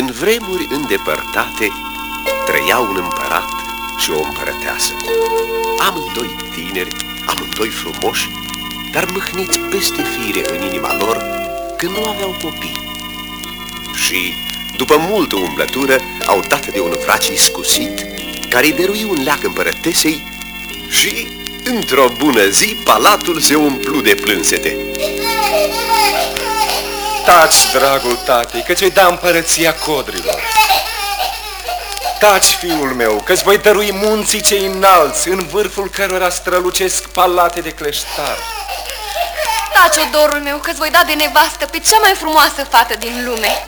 În vremuri îndepărtate trăia un împărat și o împărăteasă. Amândoi tineri, amândoi frumoși, dar mâhniți peste fire în inima lor că nu aveau copii. Și, după multă umblătură, au dat de un vraci iscusit care îi dărui un leac împărătesei și, într-o bună zi, palatul se umplu de plânsete. Taci, dragul tati, că ți-o da împărăția codrilor. Taci, fiul meu, că-ți voi dărui munții cei înalți, în vârful cărora strălucesc palate de cleștar. Taci, odorul meu, că-ți voi da de nevastă pe cea mai frumoasă fată din lume.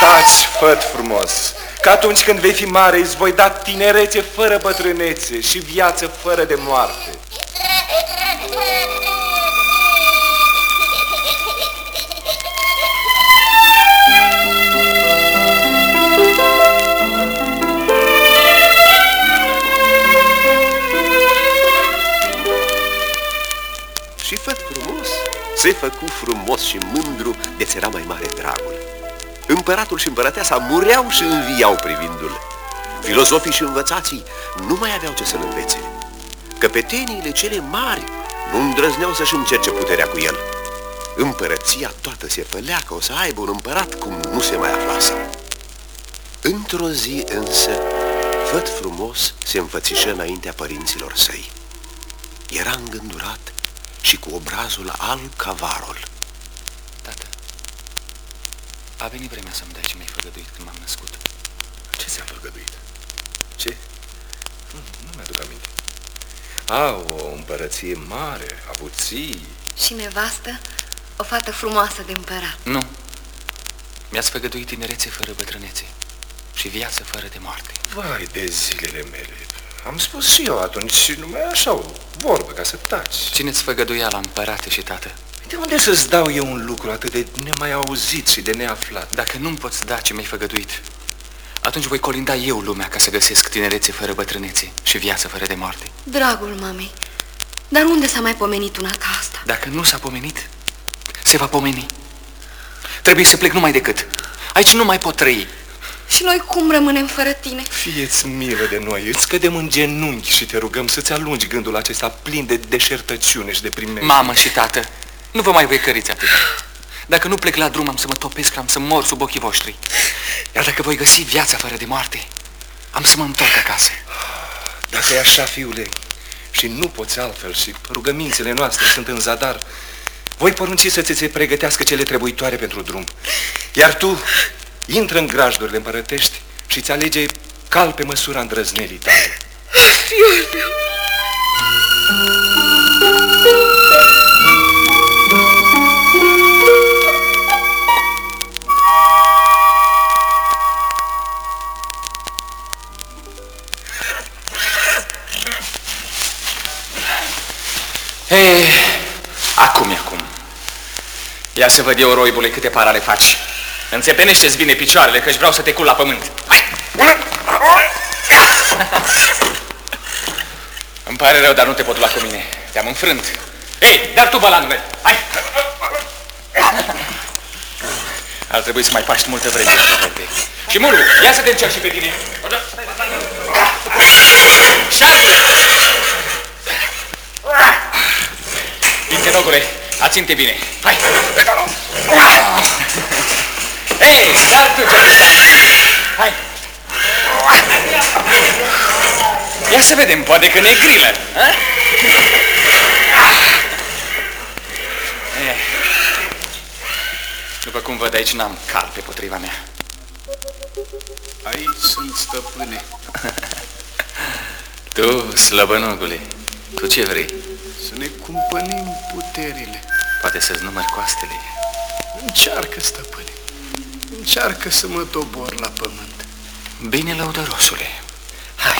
Taci, făt frumos, că atunci când vei fi mare îți voi da tinerețe fără bătrânețe și viață fără de moarte. Și făt frumos se făcu frumos și mândru de ți era mai mare dragul. Împăratul și împărăteasa mureau și înviau privindu-l. Filozofii și învățații nu mai aveau ce să-l învețe. Căpeteniile cele mari nu îndrăzneau să-și încerce puterea cu el. Împărăția toată se pălea că o să aibă un împărat cum nu se mai aflase. Într-o zi însă, făt frumos se înfățișă înaintea părinților săi. Era îngândurat și cu obrazul alb ca varol. Tată, a venit vremea să-mi dai ce mi-ai făgăduit când m-am născut. Ce ți-am făgăduit? Ce? Nu, nu mi-aduc aminte. A, o împărăție mare, avuții. Și nevastă, o fată frumoasă de împărat. Nu. Mi-ați făgăduit tinerețe fără bătrânețe și viață fără de moarte. Vai de zilele mele. Am spus și eu atunci și numai așa o vorbă ca să taci. Țineți făgăduiala, împărate și tată. De unde să-ți dau eu un lucru atât de nemai auzit și de neaflat? Dacă nu-mi poți da ce mi-ai făgăduit, atunci voi colinda eu lumea ca să găsesc tinerețe fără bătrânețe și viață fără de moarte. Dragul mamei, dar unde s-a mai pomenit una ca asta? Dacă nu s-a pomenit, se va pomeni. Trebuie să plec numai decât. Aici nu mai pot trăi. Și noi cum rămânem fără tine? Fieți milă de noi, îți cădem în genunchi și te rugăm să-ți alungi gândul acesta plin de deșertăciune și de primejdie. Mamă și tată, nu vă mai voi căriți atât. Dacă nu plec la drum, am să mă topesc, am să mor sub ochii voștri. Iar dacă voi găsi viața fără de moarte, am să mă întorc acasă. Dacă e așa, fiule, și nu poți altfel și rugămințele noastre sunt în zadar, voi porunci să ți se pregătească cele trebuitoare pentru drum. Iar tu, intră în grajdurile împărătești și îți alege cal pe măsura îndrăznelii tale. Fiul meu! Ei, acum e acum. Ia să văd eu, roibule, câte parale faci. Înțepenește-ți bine picioarele, că-și vreau să te cul la pământ. Îmi pare rău, dar nu te pot lua cu mine. Te-am înfrânt. Ei, dar tu, bălanule, hai! Ar trebui să mai paști multă vreme, frate. Și Muru, ia să te încerc și pe tine. Șarpe! Pintenogule, aținte bine. Hai! Ei, dar tu ce Hai! Ia să vedem, poate că ne grilă. A? Eh. După cum văd aici, n-am cal pe potriva mea. Aici sunt stăpâne. Tu, slăbănogule, tu ce vrei? Să ne cumpănim puterile. Poate să-ți numări coastele. Încearcă, stăpâne. Încearcă să mă dobor la pământ. Bine, lăudărosule. Hai.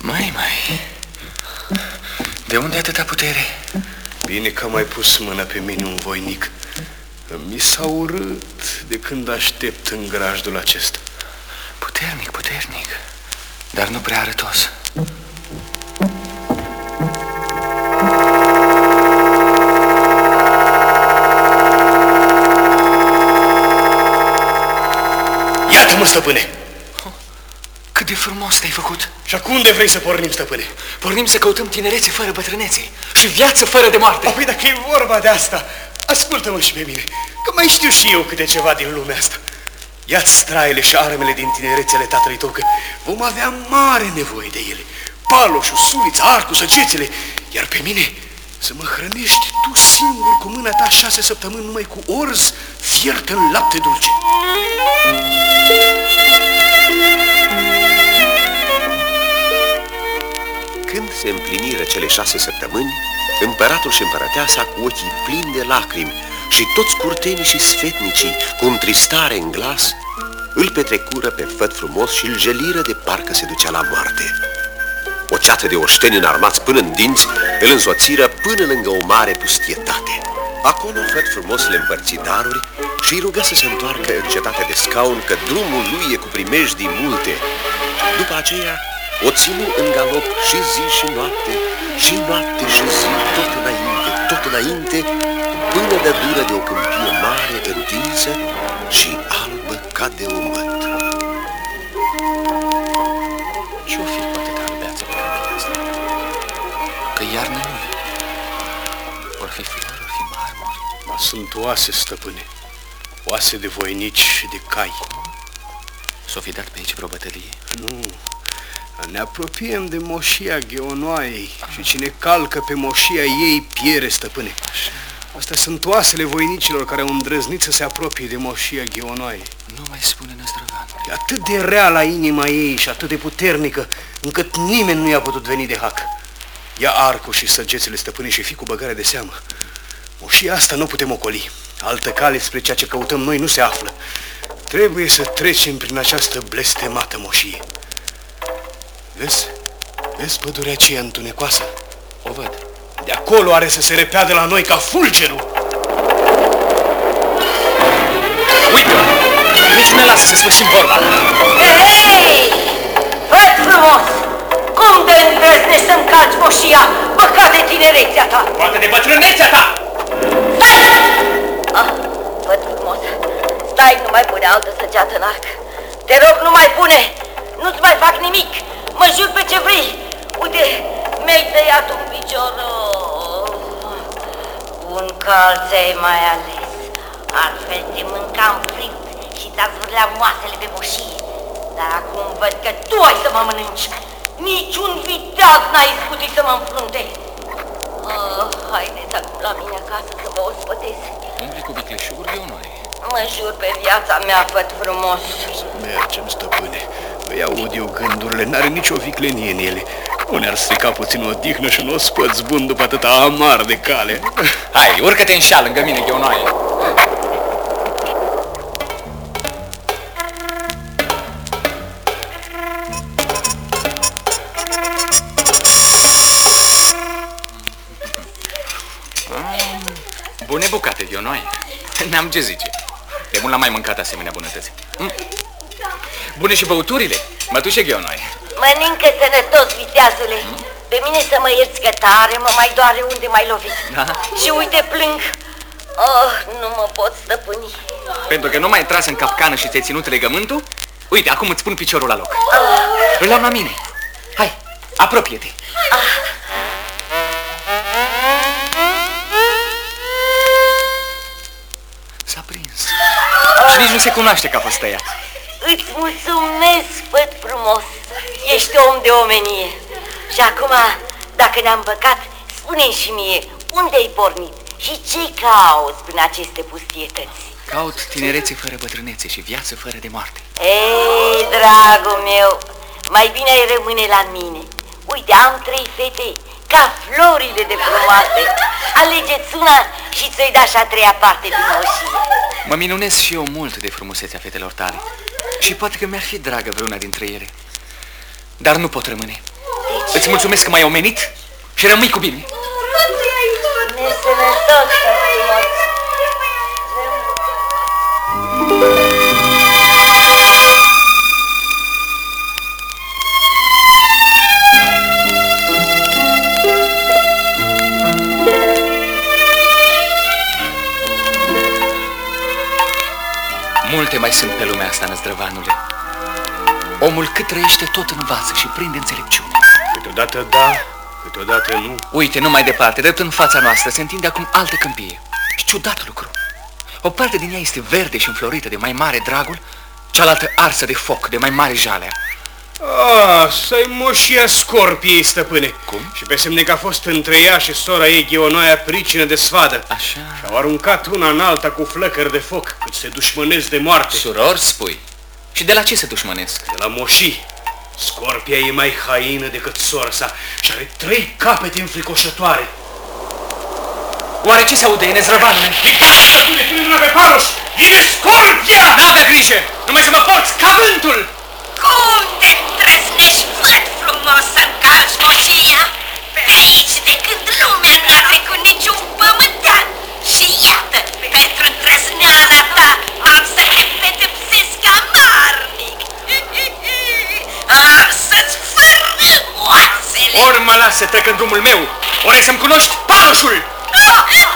Mai, mai. De unde atâta putere? Bine că m-ai pus mâna pe mine un voinic. Mi s-a urât de când aștept în grajdul acesta. Puternic, puternic, dar nu prea arătos. Mă, stăpâne! Cât de frumos te-ai făcut! Și acum unde vrei să pornim, stăpâne? Pornim să căutăm tinerețe fără bătrânețe și viață fără de moarte. Apoi dacă e vorba de asta, ascultă-mă și pe mine, că mai știu și eu câte ceva din lumea asta. Ia-ți straile și armele din tinerețele tatălui tău, că vom avea mare nevoie de ele. Paloșul, sulița, arcul, săgețele, iar pe mine să mă hrănești tu singur cu mâna ta șase săptămâni numai cu orz fiert în lapte dulce. Când se împliniră cele șase săptămâni, împăratul și împărăteasa cu ochii plini de lacrimi și toți curtenii și sfetnicii, cu întristare în glas, îl petrecură pe făt frumos și îl jeliră de parcă se ducea la moarte. O ceată de oșteni înarmați până în dinți îl însoțiră până lângă o mare pustietate. Acolo făt frumos le împărți daruri și îi rugă să se întoarcă în cetatea de scaun, că drumul lui e cu primejdii multe. După aceea, o ținu în galop și zi și noapte, și noapte și zi, tot înainte, tot înainte, până de dură de o câmpie mare, întinsă și albă ca de un măt. Ce-o fi Vor fi flori, vor fi marmuri. Ma sunt oase, stăpâne, oase de voinici și de cai. S-o fi dat pe aici vreo bătălie? Nu, ne apropiem de moșia Gheonoaiei și cine calcă pe moșia ei piere, stăpâne. Astea sunt oasele voinicilor care au îndrăznit să se apropie de moșia Gheonoaiei. Nu mai spune năzdrăvan. E atât de rea la inima ei și atât de puternică, încât nimeni nu i-a putut veni de hac. Ia arcul și săgețele stăpânii și fi cu băgare de seamă. Moșia asta nu putem ocoli. Altă cale spre ceea ce căutăm noi nu se află. Trebuie să trecem prin această blestemată moșie. Vezi? Vezi pădurea aceea întunecoasă? O văd. De acolo are să se repeadă la noi ca fulgerul. Uite-o! Nici nu ne lasă să sfârșim vorba. Hei! Văd frumos! Cum de îndrăznești să-mi calci moșia, păcat de tinerețea ta! Poate de bătrânețea ta! Ah, văd frumos! Stai, nu mai pune altă săgeată în arc! Te rog, nu mai pune! Nu-ți mai fac nimic! Mă jur pe ce vrei! Uite, mi-ai tăiat un picior! Oh, Un calț ai mai ales! Altfel te mâncam fript și ți-ați vârlea moasele pe moșie. Dar acum văd că tu ai să mă mănânci. Niciun viteaz n-a izbutit să mă înfrunte. Oh, haideți acum la mine acasă să vă ospătesc. Umbli cu vicleșuguri de onoare. Mă jur pe viața mea, făt frumos. Mergem, stăpâne. Îi aud eu gândurile, n-are nicio viclenie în ele. Nu ne-ar strica puțin o dihnă și un ospăț bun după atâta amar de cale. Hai, urcă-te în șal lângă mine, Gheonoaie. Bune bucate, Gheonoaie. N-am ce zice. De mult n-am mai mâncat asemenea bunătăți. Mm. Bune și băuturile, mătușe Gheonoaie. Mănâncă sănătos, viteazule. Pe mine să mă ierți că tare mă mai doare unde mai lovit. Da? Și uite, plâng. Oh, nu mă pot stăpâni. Pentru că nu mai ai tras în capcană și ți-ai ținut legământul, uite, acum îți pun piciorul la loc. Îl am la mine. Hai, apropie-te. S-a Și nici nu se cunoaște că a fost tăiat. Îți mulțumesc, făt frumos. Ești om de omenie. Și acum, dacă ne-am păcat, spune și mie, unde ai pornit și ce cauți prin aceste pustietăți? Caut tinerețe fără bătrânețe și viață fără de moarte. Ei, dragul meu, mai bine ai rămâne la mine. Uite, am trei fete, ca florile de frumoase. Alegeți una și ți-o da și a treia parte din moșie. Mă minunez și eu mult de frumusețea fetelor tale. Și poate că mi-ar fi dragă vreuna dintre ele. Dar nu pot rămâne. De Îți mulțumesc că m-ai omenit și rămâi cu bine. Nesănătos, Multe mai sunt pe lumea asta, năzdrăvanule. Omul cât trăiește tot învață și prinde înțelepciune. Câteodată da, câteodată nu. Uite, nu mai departe, drept în fața noastră, se întinde acum altă câmpie. Și ciudat lucru. O parte din ea este verde și înflorită de mai mare dragul, cealaltă arsă de foc, de mai mare jalea. Ah, să-i moșia scorpiei, stăpâne. Cum? Și pe semne că a fost între ea și sora ei Gheonoaia pricină de sfadă. Așa. Și au aruncat una în alta cu flăcări de foc, cât se dușmănesc de moarte. Suror, spui. Și de la ce se dușmănesc? De la moșii. Scorpia e mai haină decât sora sa și are trei capete înfricoșătoare. Oare ce se aude, Nezrăvanule? Stăpâne, pune mâna pe Paros! Vine Scorpia! N-avea grijă! Numai să mă porți ca vântul! Cum te îndrăznești, văd frumos să calci moșia? Pe aici, de când lumea n-a trecut niciun pământean. Și iată, pentru îndrăzneala ta, am să te pedepsesc amarnic. Am să-ți fărâm oasele. Ori mă las să trec în drumul meu, ori să-mi cunoști paloșul! Cu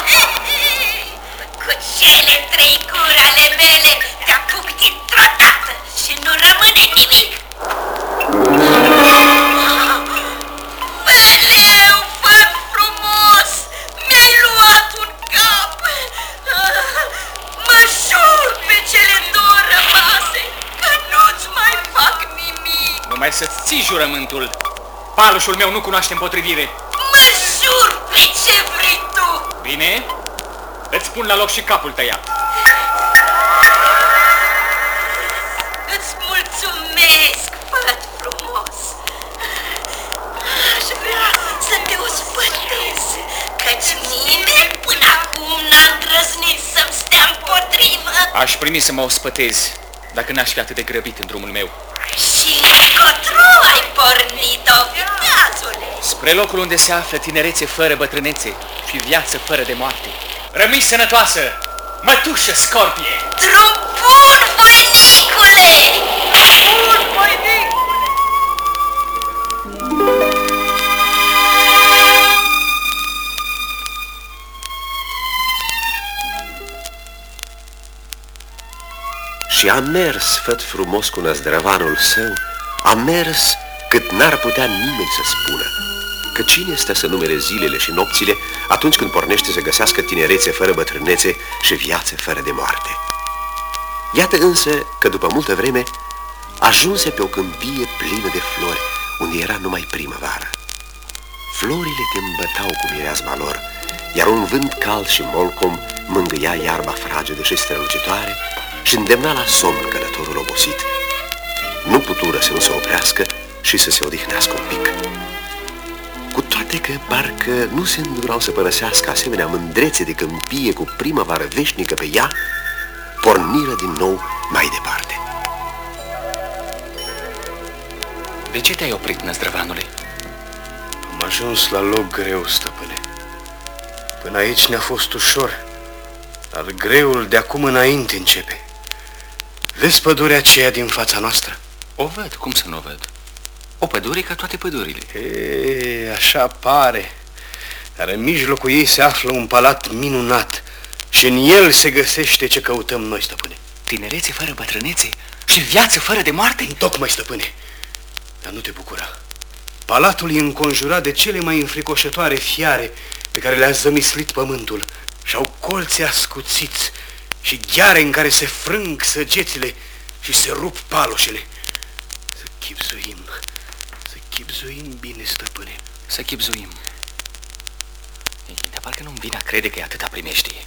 jurământul. Paloșul meu nu cunoaște împotrivire. Mă jur pe ce vrei tu. Bine? Îți pun la loc și capul tăiat. Îți mulțumesc, făt frumos. Aș vrea să te ospătez, căci nimeni până acum n-a îndrăznit să-mi stea împotrivă. Aș primi să mă ospătezi, dacă n-aș fi atât de grăbit în drumul meu. Și încotro ai pornit-o, viteazule. Spre locul unde se află tinerețe fără bătrânețe și viață fără de moarte. Rămâi sănătoasă, mătușă scorpie! Drum bun, voinicule! Bun, voinicule! Și a mers, făt frumos cu năzdrăvanul său, a mers cât n-ar putea nimeni să spună. Că cine stă să numere zilele și nopțile atunci când pornește să găsească tinerețe fără bătrânețe și viață fără de moarte? Iată însă că după multă vreme ajunse pe o câmpie plină de flori, unde era numai primăvară. Florile te îmbătau cu mireazma lor, iar un vânt cald și molcom mângâia iarba fragedă și strălucitoare și îndemna la somn călătorul obosit. Nu putură să nu se oprească și să se odihnească un pic. Cu toate că parcă nu se îndurau să părăsească asemenea mândrețe de câmpie cu primăvară veșnică pe ea, porniră din nou mai departe. De ce te-ai oprit, năzdrăvanule? Am ajuns la loc greu, stăpâne. Până aici ne-a fost ușor, dar greul de acum înainte începe. Vezi pădurea aceea din fața noastră? O văd, cum să nu o văd? O pădure ca toate pădurile. E, așa pare. Dar în mijlocul ei se află un palat minunat și în el se găsește ce căutăm noi, stăpâne. Tinerețe fără bătrânețe și viață fără de moarte? Tocmai, stăpâne. Dar nu te bucura. Palatul e înconjurat de cele mai înfricoșătoare fiare pe care le-a zămislit pământul și au colțe ascuțiți și gheare în care se frâng săgețile și se rup paloșele. Să chipzuim, să chipzuim bine, stăpâne. Să chipzuim. Ei, Dar parcă nu-mi vine a crede că e atâta primeștie.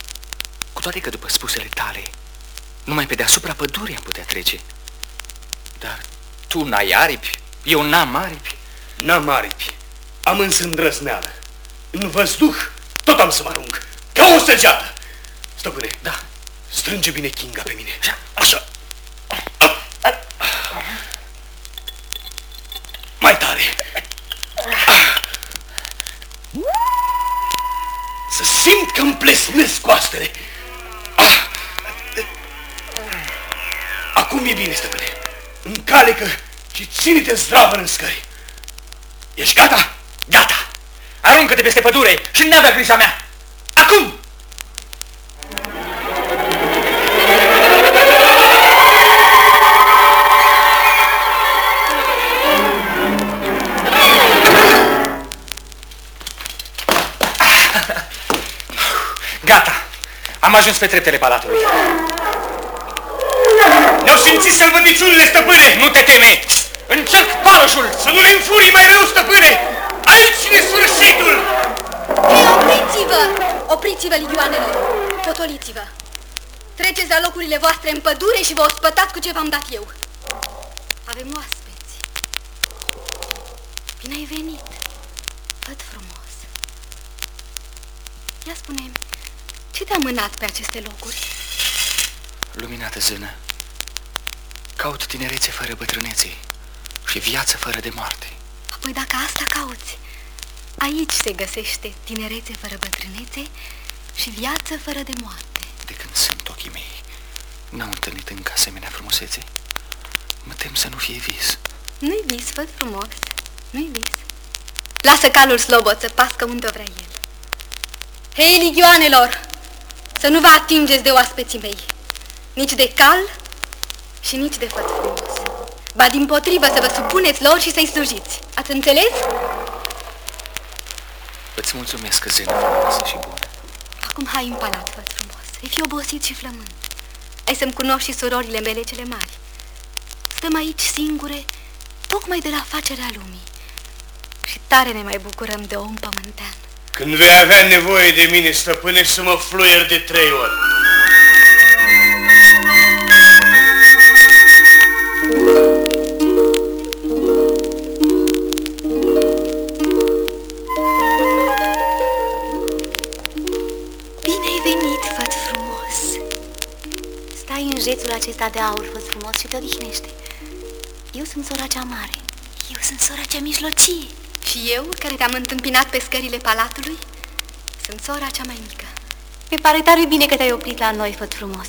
Cu toate că după spusele tale, numai pe deasupra pădurii am putea trece. Dar tu n-ai aripi, eu n-am aripi. N-am aripi, am însă îndrăzneală. În văzduh tot am să mă arunc, ca o săgeată. Stăpâne, Da, strânge bine Kinga pe mine. Așa. Așa. e zdravă în scări. Ești gata? Gata! Aruncă-te peste pădure și n avea grija mea! Acum! Gata! Am ajuns pe treptele palatului. Ne-au simțit sălbăticiunile, stăpâne! Nu te teme! Încerc paloșul! Să nu le înfurii mai rău, stăpâne! Aici e sfârșitul! Hei, opriți-vă! Opriți-vă, ligioanelor! Potoliți-vă! Treceți la locurile voastre în pădure și vă ospătați cu ce v-am dat eu. Avem oaspeți. Bine ai venit! Văd frumos! Ia spune ce te-a mânat pe aceste locuri? Luminată zână, caut tinerețe fără bătrânețe și viață fără de moarte. Apoi dacă asta cauți, aici se găsește tinerețe fără bătrânețe și viață fără de moarte. De când sunt ochii mei, n-au întâlnit încă asemenea frumusețe. Mă tem să nu fie vis. Nu-i vis, văd frumos, nu-i vis. Lasă calul slobot să pască unde vrea el. Hei, ligioanelor, să nu vă atingeți de oaspeții mei, nici de cal și nici de făt frumos. Ba din potrivă să vă supuneți lor și să-i slujiți. Ați înțeles? Îți mulțumesc, zână frumoasă și bună. Acum hai în palat, făt frumos. Ai fi obosit și flămând. Ai să-mi cunoști și surorile mele cele mari. Stăm aici singure, tocmai de la facerea lumii. Și tare ne mai bucurăm de om pământean. Când vei avea nevoie de mine, stăpâne, să mă fluier de trei ori. Stai în jețul acesta de aur, făt frumos, și te odihnește. Eu sunt sora cea mare. Eu sunt sora cea mijlocie. Și eu, care te-am întâmpinat pe scările palatului, sunt sora cea mai mică. Mi pare tare bine că te-ai oprit la noi, făt frumos.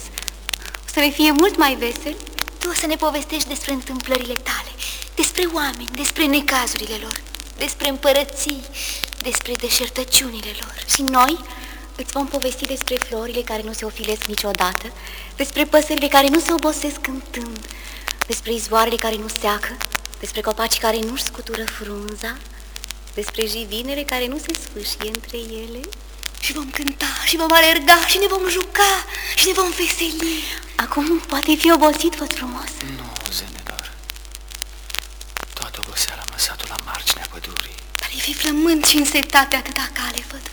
O să ne fie mult mai vesel. Tu o să ne povestești despre întâmplările tale, despre oameni, despre necazurile lor, despre împărății, despre deșertăciunile lor. Și noi îți vom povesti despre florile care nu se ofilesc niciodată, despre păsările care nu se obosesc cântând, despre izvoarele care nu seacă, despre copacii care nu-și scutură frunza, despre jivinele care nu se sfâșie între ele. Și vom cânta, și vom alerga, și ne vom juca, și ne vom veseli. Acum poate fi obosit, făt frumos. Nu, zânelor. Toată oboseala am lăsat-o la marginea pădurii. Dar e fi flământ și însetat de atâta cale, văd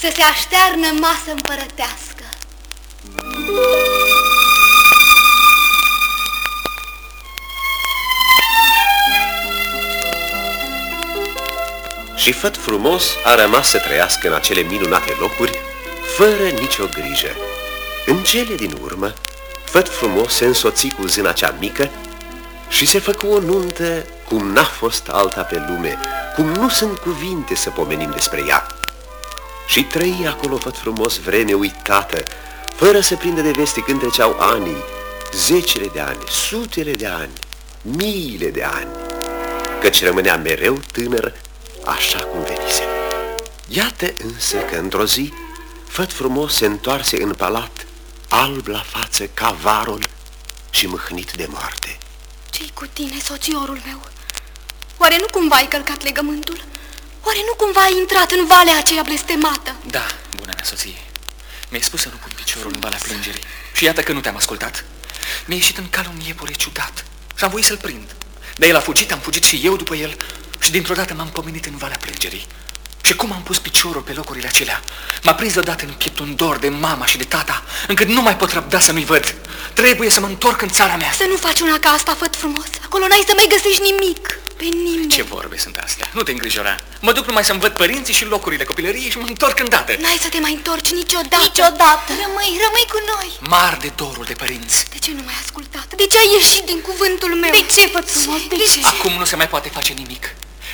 Să se aștearnă masă împărătească. Și făt frumos a rămas să trăiască în acele minunate locuri, fără nicio grijă. În cele din urmă, făt frumos se însoți cu zâna cea mică și se făcu o nuntă cum n-a fost alta pe lume, cum nu sunt cuvinte să pomenim despre ea. Și trăi acolo făt frumos vreme uitată, fără să prindă de veste când treceau anii, zecile de ani, sutele de ani, miile de ani, căci rămânea mereu tânăr așa cum venise. Iată însă că într-o zi, făt frumos se întoarse în palat, alb la față ca varul și mâhnit de moarte. Ce-i cu tine, soțiorul meu? Oare nu cumva ai călcat legământul? Oare nu cumva ai intrat în valea aceea blestemată? Da, bună mea soție. Mi-ai spus să nu pun piciorul în valea plângerii. Și iată că nu te-am ascultat. Mi-a ieșit în cal un iepure ciudat și am voit să-l prind. Dar el a fugit, am fugit și eu după el și dintr-o dată m-am pomenit în valea plângerii. Și cum am pus piciorul pe locurile acelea, m-a prins deodată în piept un dor de mama și de tata, încât nu mai pot răbda să nu-i văd. Trebuie să mă întorc în țara mea. Să nu faci una ca asta, făt frumos. Acolo n-ai să mai găsești nimic. Pe nimeni. Ce vorbe sunt astea? Nu te îngrijora. Mă duc numai să-mi văd părinții și locurile copilăriei și mă întorc îndată. N-ai să te mai întorci niciodată. Niciodată! Rămâi, rămâi cu noi! Mar de dorul de părinți. De ce nu m-ai ascultat? De ce ai ieșit din cuvântul meu? De ce, făt frumos? De ce? Acum nu se mai poate face nimic.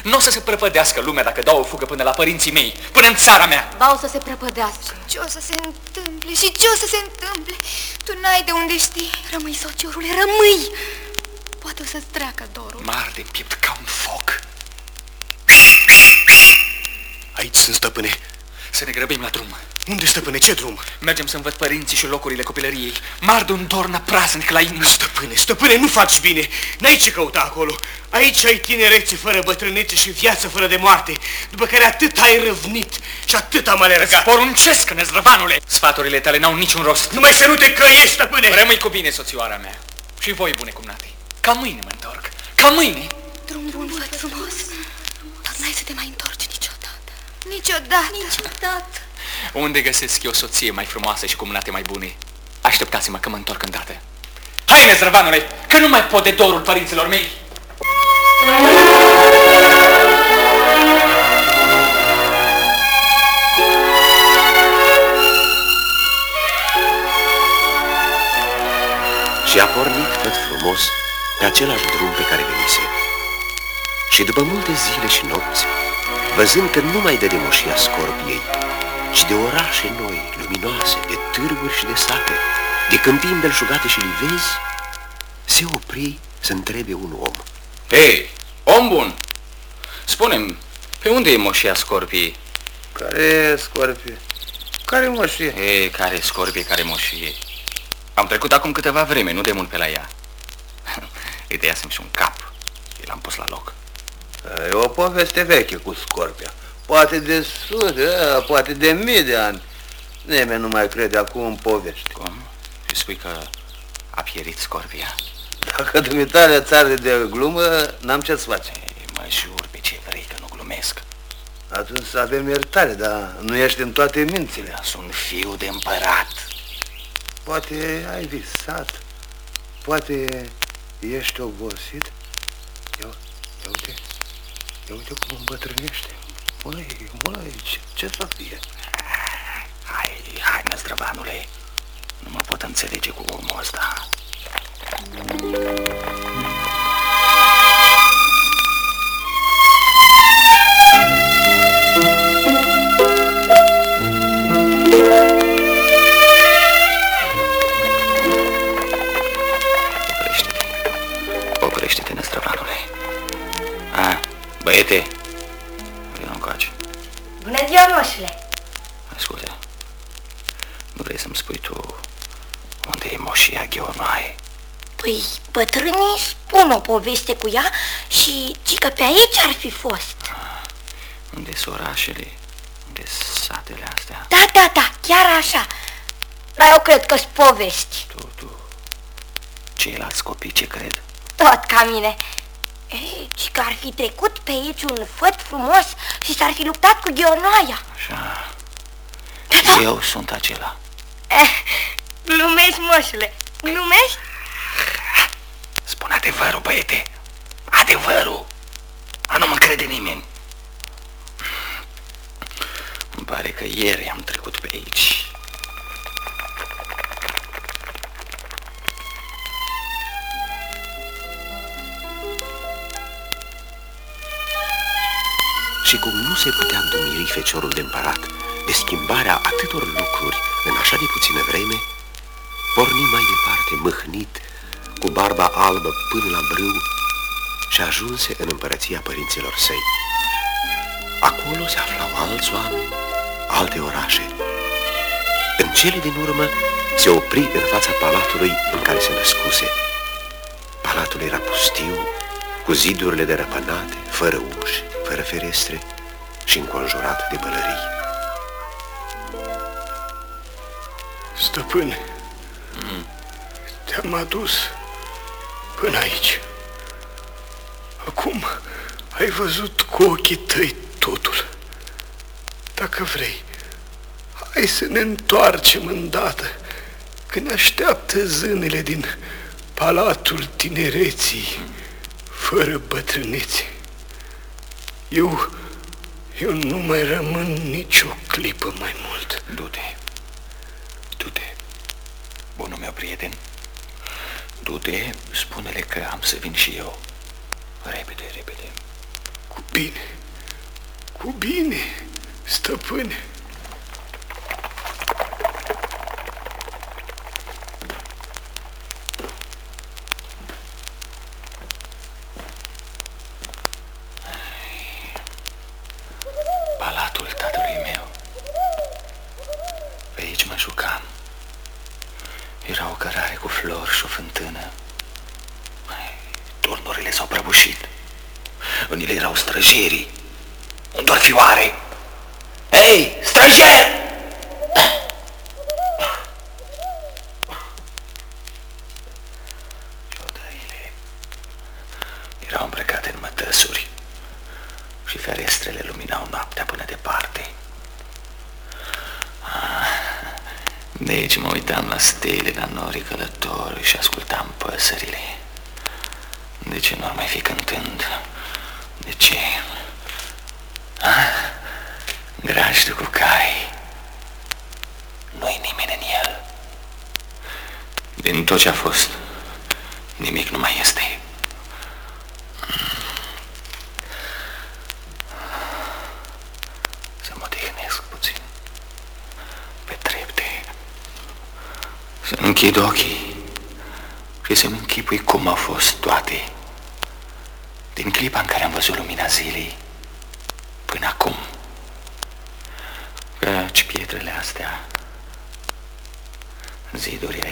Nu o să se prăpădească lumea dacă dau o fugă până la părinții mei, până în țara mea. Ba o să se prăpădească. Ce o să se întâmple și ce o să se întâmple? Tu n-ai de unde știi. Rămâi, sociorule, rămâi. Poate o să-ți treacă dorul. Mar de piept ca un foc. Aici sunt, stăpâne. Să ne grăbim la drum. Unde, stăpâne, ce drum? Mergem să-mi văd părinții și locurile copilăriei. Mardu un dornă praznic la inimă. Stăpâne, stăpâne, nu faci bine. N-ai ce căuta acolo. Aici ai tinerețe fără bătrânețe și viață fără de moarte, după care atât ai răvnit și atât am alergat. Poruncesc, năzdrăvanule! Sfaturile tale n-au niciun rost. Numai să nu te căiești, stăpâne! Rămâi cu bine, soțioara mea. Și voi, bune cumnate. Ca mâine mă întorc. Ca mâine. Drum bun, făt frumos. Dar n-ai să te mai întorci niciodată. Niciodată. Niciodată. Unde găsesc eu o soție mai frumoasă și cumnate mai bune? Așteptați-mă că mă întorc îndată. Hai, năzdrăvanule, că nu mai pot de dorul părinților mei. Și a pornit tot frumos pe același drum pe care venise. Și după multe zile și nopți, văzând că nu mai dă de moșia scorpiei, ci de orașe noi, luminoase, de târguri și de sate, de câmpii belșugate și livezi, se opri să întrebe un om. Hei, om bun, spune pe unde e moșia scorpiei? Care scorpie? Care moșie? E, care scorpie, care moșie? Am trecut acum câteva vreme, nu de mult pe la ea. Îi tăiasem și un cap. Și l-am pus la loc. E o poveste veche cu scorpia. Poate de sute, a, poate de mii de ani. Nimeni nu mai crede acum în poveste. Cum? Și spui că a pierit scorpia? Dacă dumitare țară de glumă, n-am ce-ți face. Ei, mă jur pe ce vrei că nu glumesc. Atunci să avem iertare, dar nu ești în toate mințile. Eu sunt fiu de împărat. Poate ai visat, poate ești obosit. Ia, ia uite, ia uite cum îmbătrânește. Măi, măi, ce, ce să fie? Hai, hai, năzdrăvanule. Nu mă pot înțelege cu omul ăsta. Oprește-te. Poveste cu ea și ci că pe aici ar fi fost. Unde sunt orașele? Unde satele astea? Da, da, da, chiar așa. Dar eu cred că-s povesti. Tu, tu, ceilalți copii ce cred? Tot ca mine. Ei, ci că ar fi trecut pe aici un făt frumos și s-ar fi luptat cu Ghionoaia. Așa, Da, da. eu sunt acela. Eh, glumești, moșule, glumești? Spune adevărul, băiete, adevărul. A nu mă crede nimeni. Îmi pare că ieri am trecut pe aici. Și cum nu se putea dumiri feciorul de împărat de schimbarea atâtor lucruri în așa de puțină vreme, porni mai departe, mâhnit, cu barba albă până la brâu și ajunse în împărăția părinților săi. Acolo se aflau alți oameni, alte orașe. În cele din urmă se opri în fața palatului în care se născuse. Palatul era pustiu, cu zidurile derăpânate, fără uși, fără ferestre și înconjurat de bălării. Stăpâne, te-am adus până aici. Acum ai văzut cu ochii tăi totul. Dacă vrei, hai să ne întoarcem îndată, că ne așteaptă zânele din palatul tinereții, fără bătrânețe. Eu, eu nu mai rămân nicio clipă mai mult. Du-te, du-te, bunul meu prieten. Du-te, spune-le că am să vin și eu. Repede, repede. Cu bine, cu bine, stăpâne. Palatul tatălui meu. flori și o fântână. Turnurile s-au prăbușit. În ele erau străjerii. Unde ar fi oare? Ei, străjer! Ciodăile erau îmbrăcate în mătăsuri și ferestrele luminau noaptea până departe. Ah, Deci mă uitam la stele, la norii călători și ascultam păsările. De ce nu ar mai fi cântând? De ce? Ah, grajdul cu cai. Nu-i nimeni în el. Din tot ce a fost, nimic nu mai este. Să mă odihnesc puțin. Pe trepte. Să închid ochii și să-mi închipui cum au fost toate. Din clipa în care am văzut lumina zilei până acum. Căci pietrele astea, zidurile,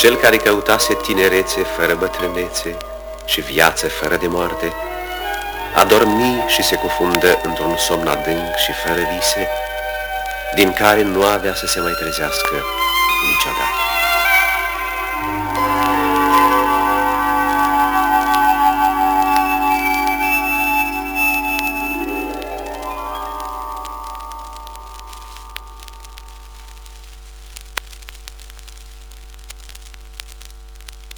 cel care căutase tinerețe fără bătrânețe și viață fără de moarte, a dormi și se cufundă într-un somn adânc și fără vise, din care nu avea să se mai trezească niciodată.